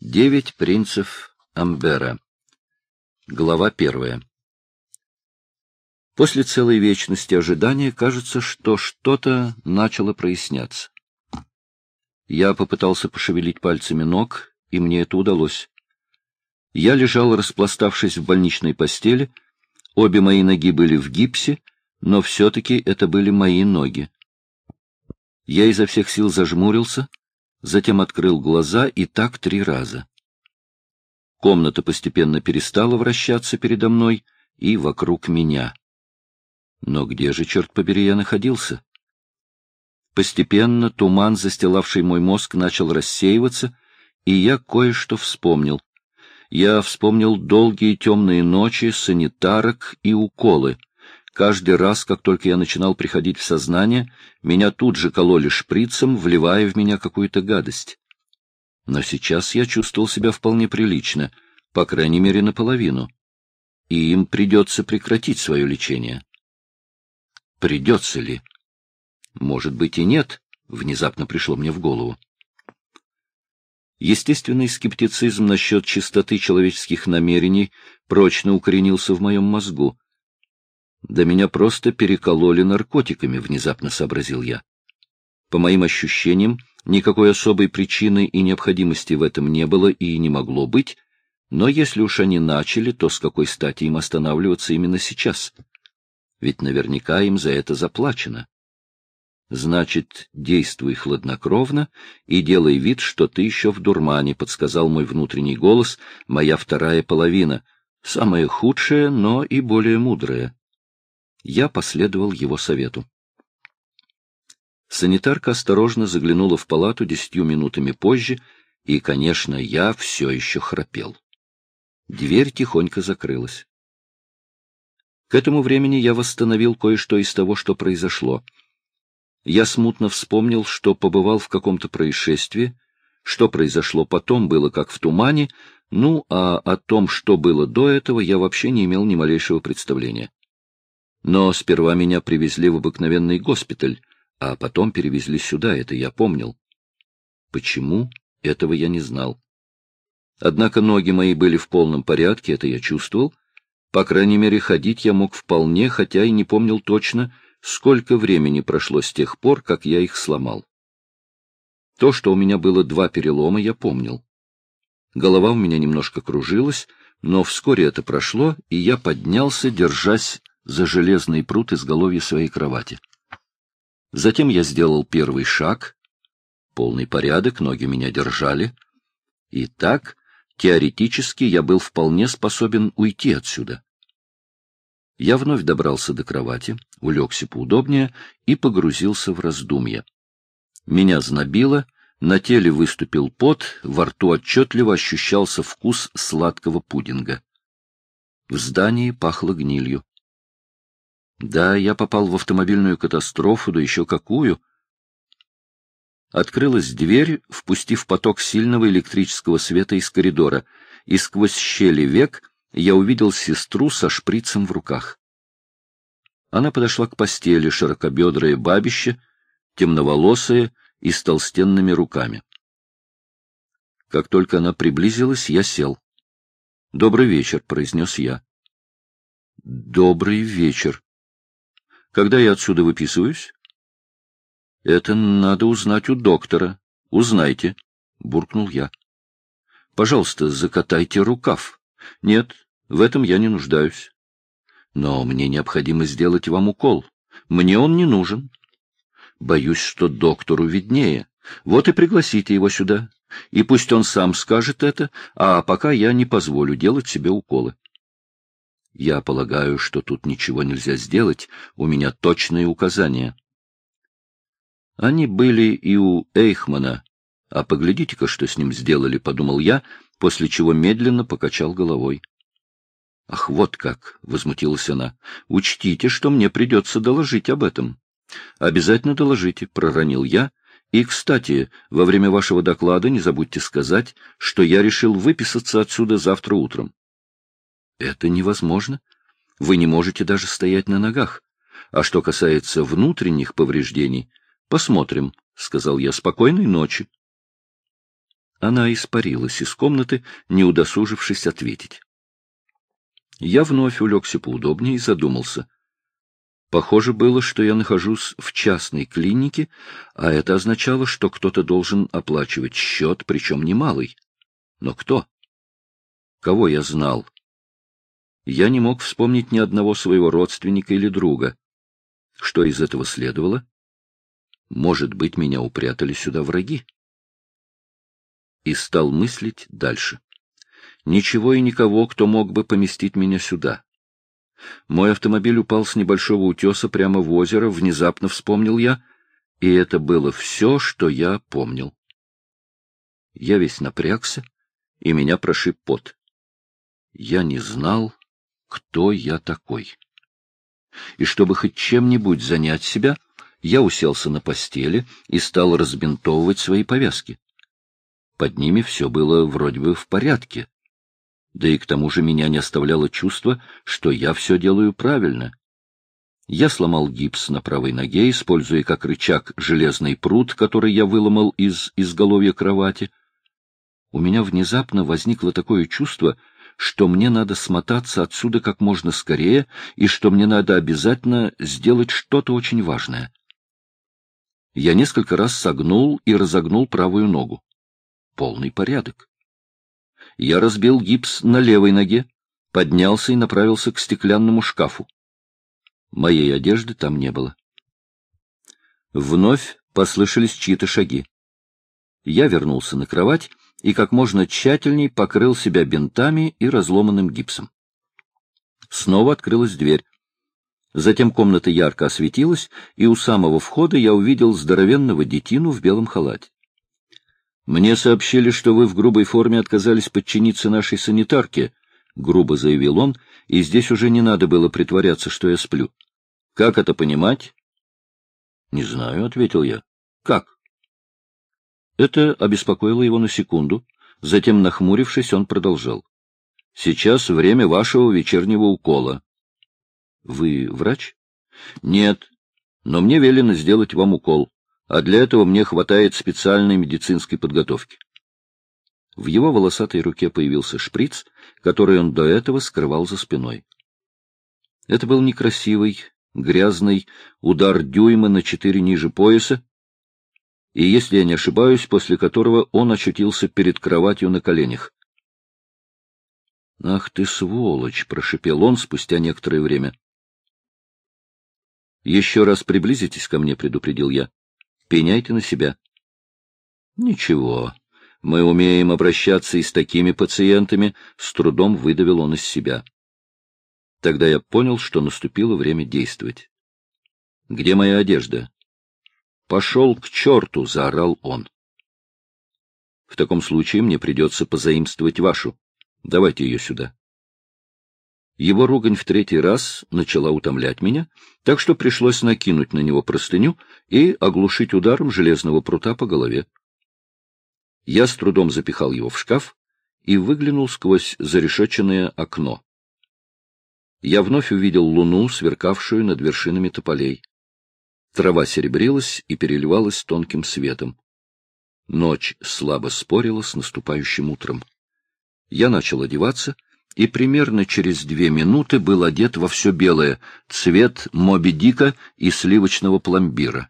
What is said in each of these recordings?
Девять принцев Амбера. Глава первая. После целой вечности ожидания кажется, что что-то начало проясняться. Я попытался пошевелить пальцами ног, и мне это удалось. Я лежал, распластавшись в больничной постели, обе мои ноги были в гипсе, но все-таки это были мои ноги. Я изо всех сил зажмурился — затем открыл глаза и так три раза. Комната постепенно перестала вращаться передо мной и вокруг меня. Но где же, черт побери, я находился? Постепенно туман, застилавший мой мозг, начал рассеиваться, и я кое-что вспомнил. Я вспомнил долгие темные ночи, санитарок и уколы — Каждый раз, как только я начинал приходить в сознание, меня тут же кололи шприцем, вливая в меня какую-то гадость. Но сейчас я чувствовал себя вполне прилично, по крайней мере, наполовину. И им придется прекратить свое лечение. Придется ли? Может быть и нет, внезапно пришло мне в голову. Естественный скептицизм насчет чистоты человеческих намерений прочно укоренился в моем мозгу. Да меня просто перекололи наркотиками, внезапно сообразил я. По моим ощущениям, никакой особой причины и необходимости в этом не было и не могло быть, но если уж они начали, то с какой стати им останавливаться именно сейчас? Ведь наверняка им за это заплачено. Значит, действуй хладнокровно и делай вид, что ты еще в дурмане, — подсказал мой внутренний голос, моя вторая половина, самая худшая, но и более мудрая. Я последовал его совету. Санитарка осторожно заглянула в палату десятью минутами позже, и, конечно, я все еще храпел. Дверь тихонько закрылась. К этому времени я восстановил кое-что из того, что произошло. Я смутно вспомнил, что побывал в каком-то происшествии, что произошло потом, было как в тумане, ну, а о том, что было до этого, я вообще не имел ни малейшего представления. Но сперва меня привезли в обыкновенный госпиталь, а потом перевезли сюда, это я помнил. Почему? Этого я не знал. Однако ноги мои были в полном порядке, это я чувствовал. По крайней мере, ходить я мог вполне, хотя и не помнил точно, сколько времени прошло с тех пор, как я их сломал. То, что у меня было два перелома, я помнил. Голова у меня немножко кружилась, но вскоре это прошло, и я поднялся, держась за железный прут изголовья своей кровати. Затем я сделал первый шаг. Полный порядок, ноги меня держали. И так, теоретически, я был вполне способен уйти отсюда. Я вновь добрался до кровати, улегся поудобнее и погрузился в раздумья. Меня знобило, на теле выступил пот, во рту отчетливо ощущался вкус сладкого пудинга. В здании пахло гнилью. Да, я попал в автомобильную катастрофу, да еще какую. Открылась дверь, впустив поток сильного электрического света из коридора, и сквозь щели век я увидел сестру со шприцем в руках. Она подошла к постели, широкобедрое бабище, темноволосое и с толстенными руками. Как только она приблизилась, я сел. — Добрый вечер, — произнес я. — Добрый вечер, когда я отсюда выписываюсь? — Это надо узнать у доктора. Узнайте, — буркнул я. — Пожалуйста, закатайте рукав. Нет, в этом я не нуждаюсь. Но мне необходимо сделать вам укол. Мне он не нужен. Боюсь, что доктору виднее. Вот и пригласите его сюда. И пусть он сам скажет это, а пока я не позволю делать себе уколы. Я полагаю, что тут ничего нельзя сделать, у меня точные указания. Они были и у Эйхмана, а поглядите-ка, что с ним сделали, — подумал я, после чего медленно покачал головой. — Ах, вот как! — возмутилась она. — Учтите, что мне придется доложить об этом. — Обязательно доложите, — проронил я. И, кстати, во время вашего доклада не забудьте сказать, что я решил выписаться отсюда завтра утром. Это невозможно. Вы не можете даже стоять на ногах. А что касается внутренних повреждений, посмотрим, — сказал я, — спокойной ночи. Она испарилась из комнаты, не удосужившись ответить. Я вновь улегся поудобнее и задумался. Похоже было, что я нахожусь в частной клинике, а это означало, что кто-то должен оплачивать счет, причем немалый. Но кто? Кого я знал? Я не мог вспомнить ни одного своего родственника или друга. Что из этого следовало? Может быть, меня упрятали сюда враги? И стал мыслить дальше. Ничего и никого, кто мог бы поместить меня сюда. Мой автомобиль упал с небольшого утеса прямо в озеро, внезапно вспомнил я, и это было все, что я помнил. Я весь напрягся, и меня прошиб пот. Я не знал, кто я такой. И чтобы хоть чем-нибудь занять себя, я уселся на постели и стал разбинтовывать свои повязки. Под ними все было вроде бы в порядке, да и к тому же меня не оставляло чувство, что я все делаю правильно. Я сломал гипс на правой ноге, используя как рычаг железный пруд, который я выломал из изголовья кровати. У меня внезапно возникло такое чувство, что мне надо смотаться отсюда как можно скорее и что мне надо обязательно сделать что-то очень важное. Я несколько раз согнул и разогнул правую ногу. Полный порядок. Я разбил гипс на левой ноге, поднялся и направился к стеклянному шкафу. Моей одежды там не было. Вновь послышались чьи-то шаги. Я вернулся на кровать и как можно тщательней покрыл себя бинтами и разломанным гипсом. Снова открылась дверь. Затем комната ярко осветилась, и у самого входа я увидел здоровенного детину в белом халате. Мне сообщили, что вы в грубой форме отказались подчиниться нашей санитарке, — грубо заявил он, и здесь уже не надо было притворяться, что я сплю. — Как это понимать? — Не знаю, — ответил я. — Как? Это обеспокоило его на секунду. Затем, нахмурившись, он продолжал. — Сейчас время вашего вечернего укола. — Вы врач? — Нет, но мне велено сделать вам укол а для этого мне хватает специальной медицинской подготовки. В его волосатой руке появился шприц, который он до этого скрывал за спиной. Это был некрасивый, грязный удар дюйма на четыре ниже пояса, и, если я не ошибаюсь, после которого он очутился перед кроватью на коленях. — Ах ты, сволочь! — прошипел он спустя некоторое время. — Еще раз приблизитесь ко мне, — предупредил я. Пеняйте на себя. Ничего, мы умеем обращаться и с такими пациентами, с трудом выдавил он из себя. Тогда я понял, что наступило время действовать. Где моя одежда? Пошел к черту, заорал он. В таком случае мне придется позаимствовать вашу. Давайте ее сюда. Его ругань в третий раз начала утомлять меня, так что пришлось накинуть на него простыню и оглушить ударом железного прута по голове. Я с трудом запихал его в шкаф и выглянул сквозь зарешеченное окно. Я вновь увидел луну, сверкавшую над вершинами тополей. Трава серебрилась и переливалась тонким светом. Ночь слабо спорила с наступающим утром. Я начал одеваться — и примерно через две минуты был одет во все белое, цвет Моби Дика и сливочного пломбира.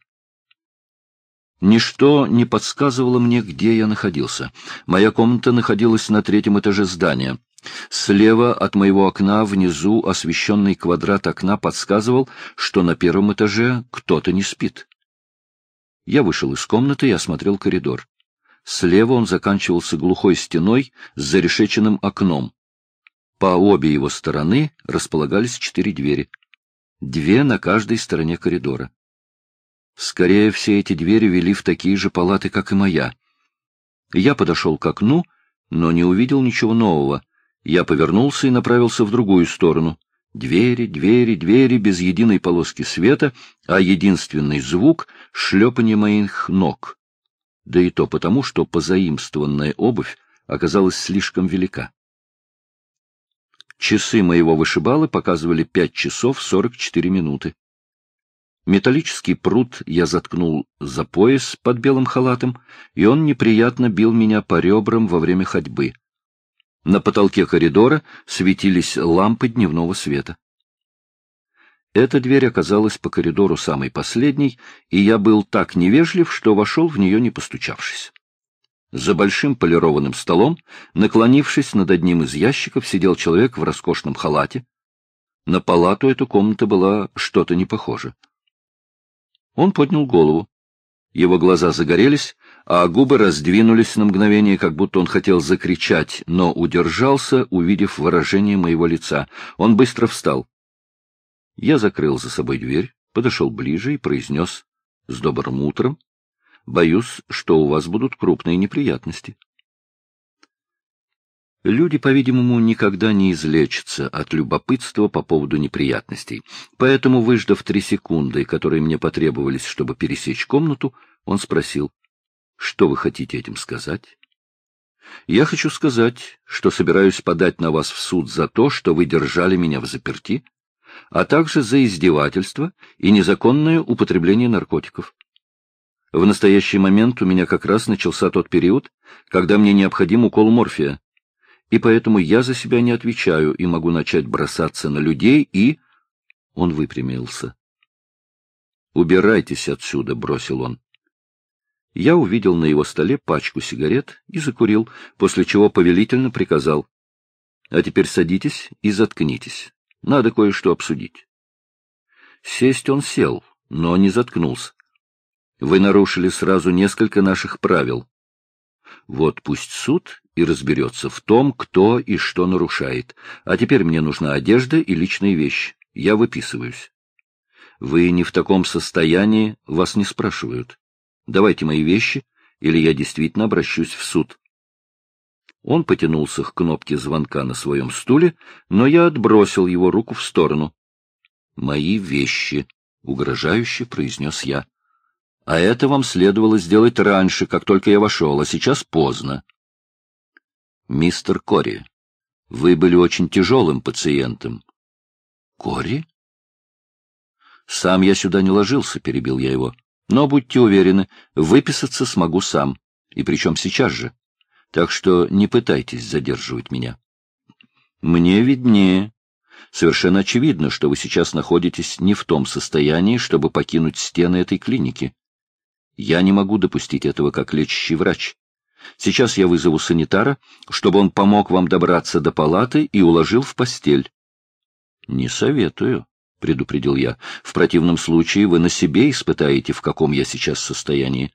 Ничто не подсказывало мне, где я находился. Моя комната находилась на третьем этаже здания. Слева от моего окна внизу освещенный квадрат окна подсказывал, что на первом этаже кто-то не спит. Я вышел из комнаты и осмотрел коридор. Слева он заканчивался глухой стеной с зарешеченным окном. По обе его стороны располагались четыре двери. Две на каждой стороне коридора. Скорее, все эти двери вели в такие же палаты, как и моя. Я подошел к окну, но не увидел ничего нового. Я повернулся и направился в другую сторону. Двери, двери, двери, без единой полоски света, а единственный звук — шлепанье моих ног. Да и то потому, что позаимствованная обувь оказалась слишком велика. Часы моего вышибалы показывали пять часов сорок четыре минуты. Металлический пруд я заткнул за пояс под белым халатом, и он неприятно бил меня по ребрам во время ходьбы. На потолке коридора светились лампы дневного света. Эта дверь оказалась по коридору самой последней, и я был так невежлив, что вошел в нее, не постучавшись. За большим полированным столом, наклонившись над одним из ящиков, сидел человек в роскошном халате. На палату эта комната была что-то не похоже. Он поднял голову. Его глаза загорелись, а губы раздвинулись на мгновение, как будто он хотел закричать, но удержался, увидев выражение моего лица. Он быстро встал. Я закрыл за собой дверь, подошел ближе и произнес с добрым утром. Боюсь, что у вас будут крупные неприятности. Люди, по-видимому, никогда не излечатся от любопытства по поводу неприятностей. Поэтому, выждав три секунды, которые мне потребовались, чтобы пересечь комнату, он спросил, что вы хотите этим сказать? Я хочу сказать, что собираюсь подать на вас в суд за то, что вы держали меня в заперти, а также за издевательство и незаконное употребление наркотиков. В настоящий момент у меня как раз начался тот период, когда мне необходим укол морфия, и поэтому я за себя не отвечаю и могу начать бросаться на людей и... Он выпрямился. «Убирайтесь отсюда», — бросил он. Я увидел на его столе пачку сигарет и закурил, после чего повелительно приказал. «А теперь садитесь и заткнитесь. Надо кое-что обсудить». Сесть он сел, но не заткнулся. Вы нарушили сразу несколько наших правил. Вот пусть суд и разберется в том, кто и что нарушает. А теперь мне нужна одежда и личные вещи. Я выписываюсь. Вы не в таком состоянии, вас не спрашивают. Давайте мои вещи, или я действительно обращусь в суд. Он потянулся к кнопке звонка на своем стуле, но я отбросил его руку в сторону. «Мои вещи», — угрожающе произнес я. А это вам следовало сделать раньше, как только я вошел, а сейчас поздно. Мистер Кори, вы были очень тяжелым пациентом. Кори? Сам я сюда не ложился, перебил я его. Но будьте уверены, выписаться смогу сам, и причем сейчас же. Так что не пытайтесь задерживать меня. Мне виднее. Совершенно очевидно, что вы сейчас находитесь не в том состоянии, чтобы покинуть стены этой клиники. Я не могу допустить этого как лечащий врач. Сейчас я вызову санитара, чтобы он помог вам добраться до палаты и уложил в постель. — Не советую, — предупредил я. — В противном случае вы на себе испытаете, в каком я сейчас состоянии.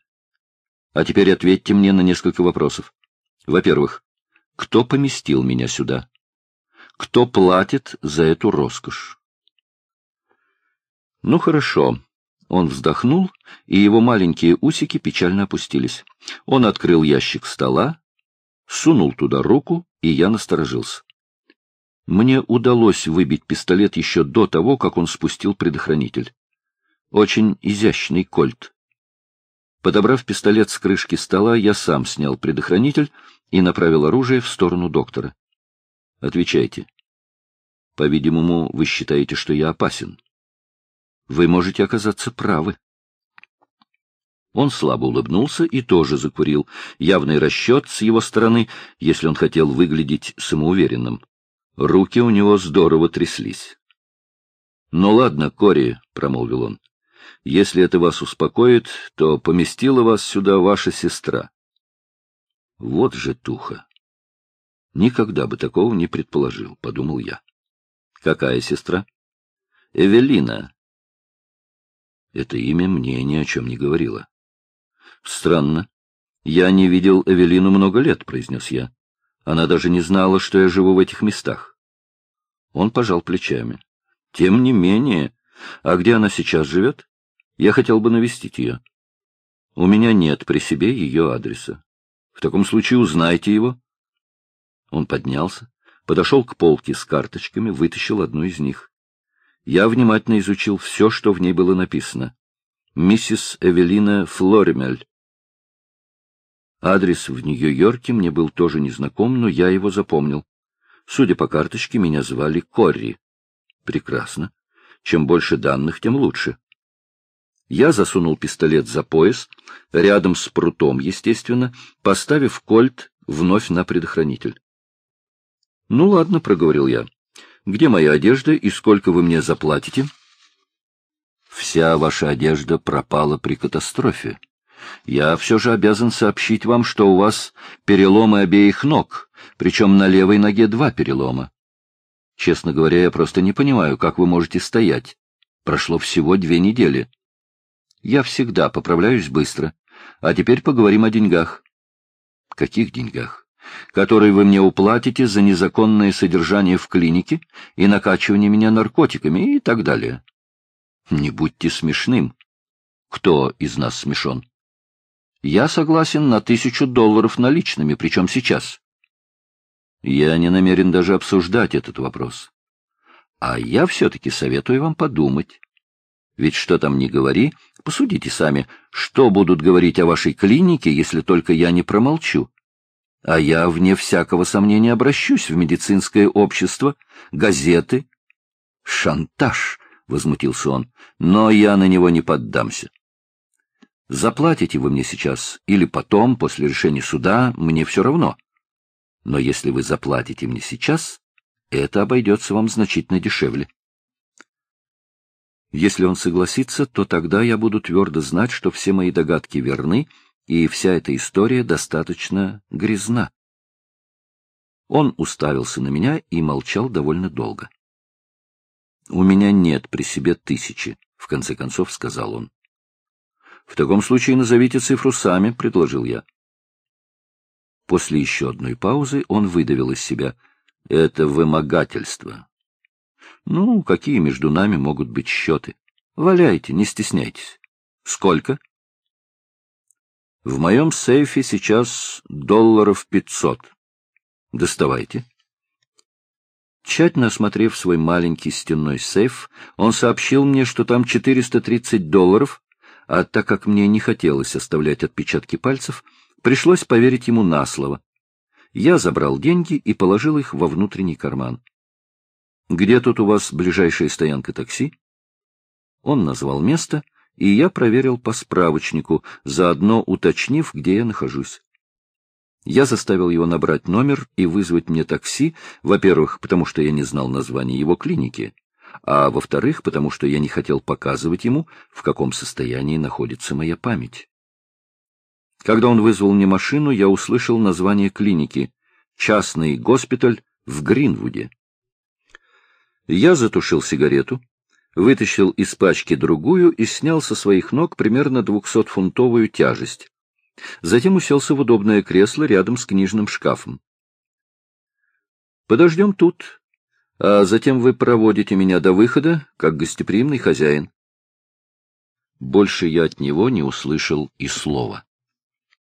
А теперь ответьте мне на несколько вопросов. Во-первых, кто поместил меня сюда? Кто платит за эту роскошь? Ну, хорошо. Он вздохнул, и его маленькие усики печально опустились. Он открыл ящик стола, сунул туда руку, и я насторожился. Мне удалось выбить пистолет еще до того, как он спустил предохранитель. Очень изящный кольт. Подобрав пистолет с крышки стола, я сам снял предохранитель и направил оружие в сторону доктора. Отвечайте. По-видимому, вы считаете, что я опасен. Вы можете оказаться правы. Он слабо улыбнулся и тоже закурил. Явный расчет с его стороны, если он хотел выглядеть самоуверенным. Руки у него здорово тряслись. — Ну ладно, Кори, — промолвил он, — если это вас успокоит, то поместила вас сюда ваша сестра. Вот же туха. Никогда бы такого не предположил, — подумал я. — Какая сестра? — Эвелина, это имя мне ни о чем не говорило. — Странно. Я не видел Эвелину много лет, — произнес я. Она даже не знала, что я живу в этих местах. Он пожал плечами. — Тем не менее. А где она сейчас живет? Я хотел бы навестить ее. У меня нет при себе ее адреса. В таком случае узнайте его. Он поднялся, подошел к полке с карточками, вытащил одну из них. Я внимательно изучил все, что в ней было написано. Миссис Эвелина Флоримель. Адрес в Нью-Йорке мне был тоже незнаком, но я его запомнил. Судя по карточке, меня звали Корри. Прекрасно. Чем больше данных, тем лучше. Я засунул пистолет за пояс, рядом с прутом, естественно, поставив кольт вновь на предохранитель. — Ну ладно, — проговорил я. — Где моя одежда и сколько вы мне заплатите? — Вся ваша одежда пропала при катастрофе. Я все же обязан сообщить вам, что у вас переломы обеих ног, причем на левой ноге два перелома. Честно говоря, я просто не понимаю, как вы можете стоять. Прошло всего две недели. Я всегда поправляюсь быстро. А теперь поговорим о деньгах. Каких деньгах? Которые вы мне уплатите за незаконное содержание в клинике и накачивание меня наркотиками и так далее. Не будьте смешным. Кто из нас смешон? Я согласен на тысячу долларов наличными, причем сейчас. Я не намерен даже обсуждать этот вопрос. А я все-таки советую вам подумать. Ведь что там не говори, посудите сами, что будут говорить о вашей клинике, если только я не промолчу. А я, вне всякого сомнения, обращусь в медицинское общество, газеты. Шантаж, — возмутился он, — но я на него не поддамся. Заплатите вы мне сейчас или потом, после решения суда, мне все равно. Но если вы заплатите мне сейчас, это обойдется вам значительно дешевле. Если он согласится, то тогда я буду твердо знать, что все мои догадки верны, и вся эта история достаточно грязна. Он уставился на меня и молчал довольно долго. — У меня нет при себе тысячи, — в конце концов сказал он. — В таком случае назовите цифру сами, — предложил я. После еще одной паузы он выдавил из себя. — Это вымогательство. — Ну, какие между нами могут быть счеты? Валяйте, не стесняйтесь. — Сколько? — В моем сейфе сейчас долларов пятьсот. — Доставайте. Тщательно осмотрев свой маленький стенной сейф, он сообщил мне, что там 430 долларов, а так как мне не хотелось оставлять отпечатки пальцев, пришлось поверить ему на слово. Я забрал деньги и положил их во внутренний карман. — Где тут у вас ближайшая стоянка такси? Он назвал место, и я проверил по справочнику, заодно уточнив, где я нахожусь. Я заставил его набрать номер и вызвать мне такси, во-первых, потому что я не знал названия его клиники, а во-вторых, потому что я не хотел показывать ему, в каком состоянии находится моя память. Когда он вызвал мне машину, я услышал название клиники «Частный госпиталь в Гринвуде». Я затушил сигарету, вытащил из пачки другую и снял со своих ног примерно двухсотфунтовую тяжесть. Затем уселся в удобное кресло рядом с книжным шкафом. «Подождем тут, а затем вы проводите меня до выхода, как гостеприимный хозяин». Больше я от него не услышал и слова.